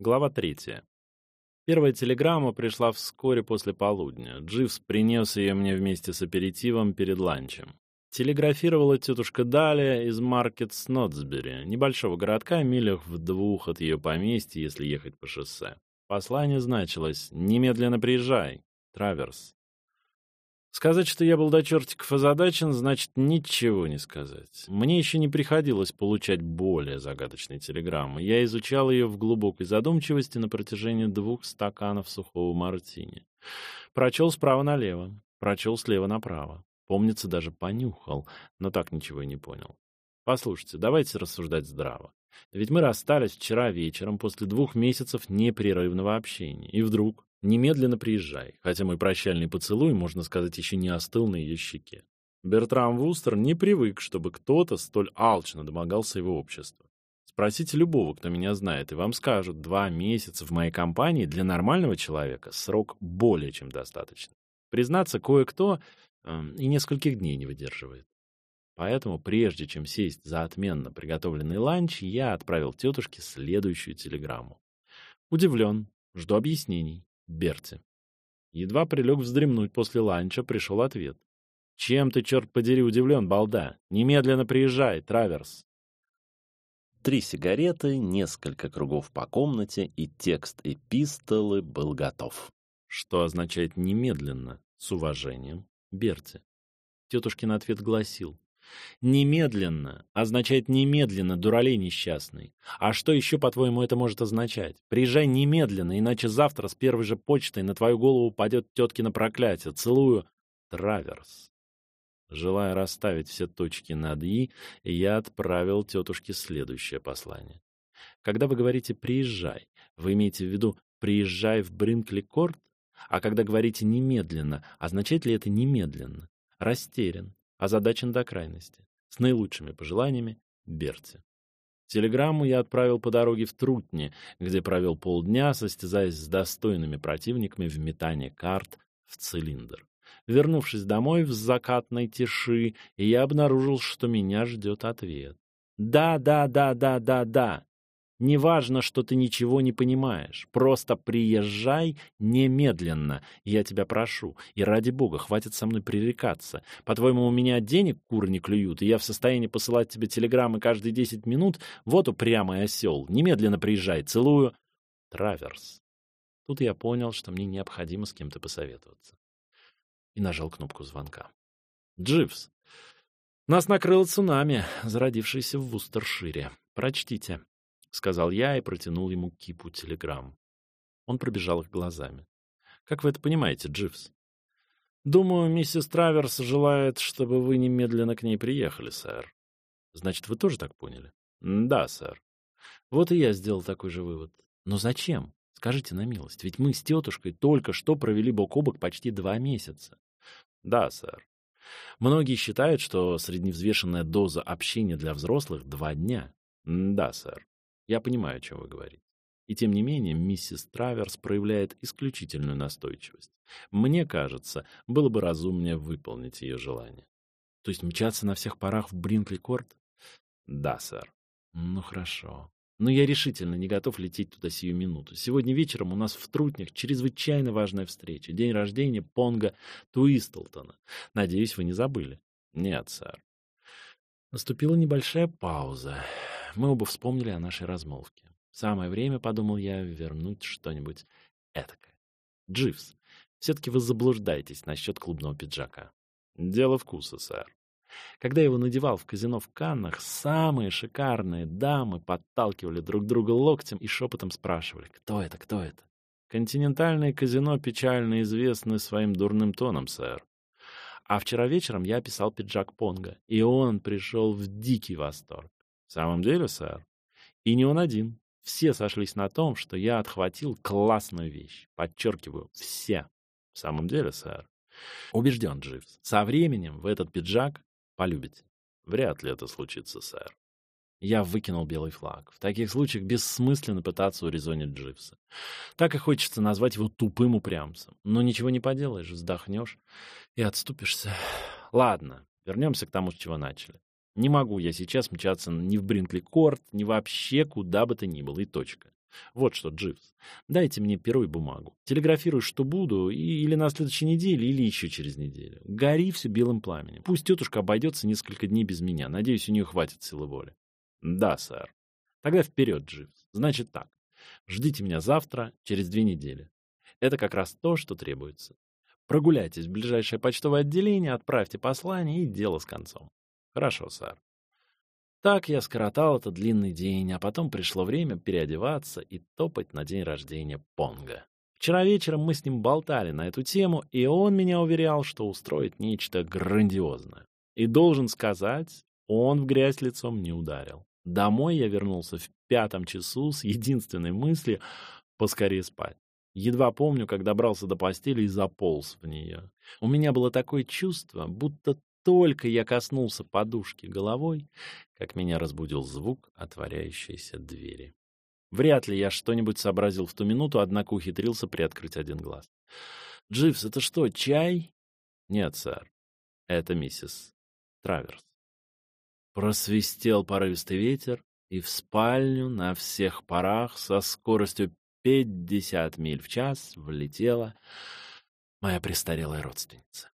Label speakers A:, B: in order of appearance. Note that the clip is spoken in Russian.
A: Глава третья. Первая телеграмма пришла вскоре после полудня. Дживс принес ее мне вместе с аперитивом перед ланчем. Телеграфировала тетушка Далия из Маркет Снотсбери, небольшого городка, милях в двух от ее поместья, если ехать по шоссе. Послание значилось «Немедленно приезжай, Траверс». Сказать, что я был до чертиков озадачен, значит ничего не сказать. Мне еще не приходилось получать более загадочные телеграммы. Я изучал ее в глубокой задумчивости на протяжении двух стаканов сухого мартини. Прочел справа налево, прочел слева направо. Помнится, даже понюхал, но так ничего и не понял. Послушайте, давайте рассуждать здраво. Ведь мы расстались вчера вечером после двух месяцев непрерывного общения. И вдруг Немедленно приезжай, хотя мой прощальный поцелуй, можно сказать, еще не остыл на ее щеке. Бертрам Вустер не привык, чтобы кто-то столь алчно домогался его общества. Спросите любого, кто меня знает, и вам скажут, два месяца в моей компании для нормального человека срок более чем достаточно. Признаться, кое-кто э, и нескольких дней не выдерживает. Поэтому, прежде чем сесть за отменно приготовленный ланч, я отправил тетушке следующую телеграмму. Удивлен, жду объяснений. Берти. Едва прилег вздремнуть после ланча, пришел ответ. «Чем ты, черт подери, удивлен, балда? Немедленно приезжай, Траверс!»
B: Три сигареты, несколько кругов по комнате, и текст эпистолы был готов.
A: Что означает «немедленно», с уважением, Берти. Тетушкин ответ гласил. Немедленно означает немедленно, дуралей несчастный. А что еще, по-твоему, это может означать? Приезжай немедленно, иначе завтра с первой же почтой на твою голову упадет теткино проклятие. Целую. Траверс. Желая расставить все точки над «и», я отправил тетушке следующее послание. Когда вы говорите «приезжай», вы имеете в виду «приезжай в Бринкли-Корт»? А когда говорите «немедленно», означает ли это «немедленно»? Растерян озадачен до крайности. С наилучшими пожеланиями, Берти. Телеграмму я отправил по дороге в Трутни, где провел полдня, состязаясь с достойными противниками в метании карт в цилиндр. Вернувшись домой в закатной тиши, я обнаружил, что меня ждет ответ. «Да, да, да, да, да, да. Неважно, что ты ничего не понимаешь. Просто приезжай немедленно. Я тебя прошу. И ради бога, хватит со мной пререкаться. По-твоему, у меня денег куры не клюют, и я в состоянии посылать тебе телеграммы каждые десять минут? Вот упрямый осел. Немедленно приезжай. Целую. Траверс. Тут я понял, что мне необходимо с кем-то посоветоваться. И нажал кнопку звонка. Дживс. Нас накрыло цунами, зародившееся в Вустершире. Прочтите. — сказал я и протянул ему кипу телеграмм. Он пробежал их глазами. «Как вы это понимаете, Дживс?» «Думаю, миссис Траверс желает, чтобы вы немедленно к ней приехали, сэр». «Значит, вы тоже так поняли?» «Да, сэр». «Вот и я сделал такой же вывод. Но зачем? Скажите на милость, ведь мы с тетушкой только что провели бок о бок почти два месяца». «Да, сэр». Многие считают, что средневзвешенная доза общения для взрослых — два дня. Да, сэр. Я понимаю, о чем вы говорите. И тем не менее, миссис Траверс проявляет исключительную настойчивость. Мне кажется, было бы разумнее выполнить ее желание. То есть мчаться на всех парах в Бринкли-Корт? Да, сэр. Ну, хорошо. Но я решительно не готов лететь туда сию минуту. Сегодня вечером у нас в Трутнях чрезвычайно важная встреча. День рождения Понга Туистлтона. Надеюсь, вы не забыли. Нет, сэр. Наступила небольшая пауза мы оба вспомнили о нашей размолвке. Самое время, подумал я, вернуть что-нибудь этакое. Дживс, все-таки вы заблуждаетесь насчет клубного пиджака. Дело вкуса, сэр. Когда я его надевал в казино в Каннах, самые шикарные дамы подталкивали друг друга локтем и шепотом спрашивали, кто это, кто это. Континентальное казино печально известны своим дурным тоном, сэр. А вчера вечером я описал пиджак Понга, и он пришел в дикий восторг. Самом деле, сэр. И не он один. Все сошлись на том, что я отхватил классную вещь. Подчеркиваю, все. В самом деле, сэр. Убежден, Дживс. Со временем в этот пиджак полюбите. Вряд ли это случится, сэр. Я выкинул белый флаг. В таких случаях бессмысленно пытаться урезонить Дживса. Так и хочется назвать его тупым упрямцем. Но ничего не поделаешь, вздохнешь и отступишься. Ладно, вернемся к тому, с чего начали. Не могу я сейчас мчаться ни в Бринкли-Корт, ни вообще куда бы то ни было, и точка. Вот что, Дживс, дайте мне перо и бумагу. Телеграфируй, что буду, и, или на следующей неделе, или еще через неделю. Гори все белым пламенем. Пусть тетушка обойдется несколько дней без меня. Надеюсь, у нее хватит силы воли. Да, сэр. Тогда вперед, Дживс. Значит так. Ждите меня завтра, через две недели. Это как раз то, что требуется. Прогуляйтесь в ближайшее почтовое отделение, отправьте послание и дело с концом. Хорошо, сэр. Так я скоротал этот длинный день, а потом пришло время переодеваться и топать на день рождения Понга. Вчера вечером мы с ним болтали на эту тему, и он меня уверял, что устроит нечто грандиозное. И должен сказать, он в грязь лицом не ударил. Домой я вернулся в пятом часу с единственной мыслью поскорее спать. Едва помню, как добрался до постели и заполз в нее. У меня было такое чувство, будто только я коснулся подушки головой, как меня разбудил звук отворяющейся двери. Вряд ли я что-нибудь сообразил в ту минуту, однако ухитрился приоткрыть один глаз. «Дживс, это что, чай?» «Нет, сэр. Это миссис Траверс». Просвистел порывистый ветер, и в спальню на всех парах со скоростью пятьдесят миль в час влетела моя престарелая родственница.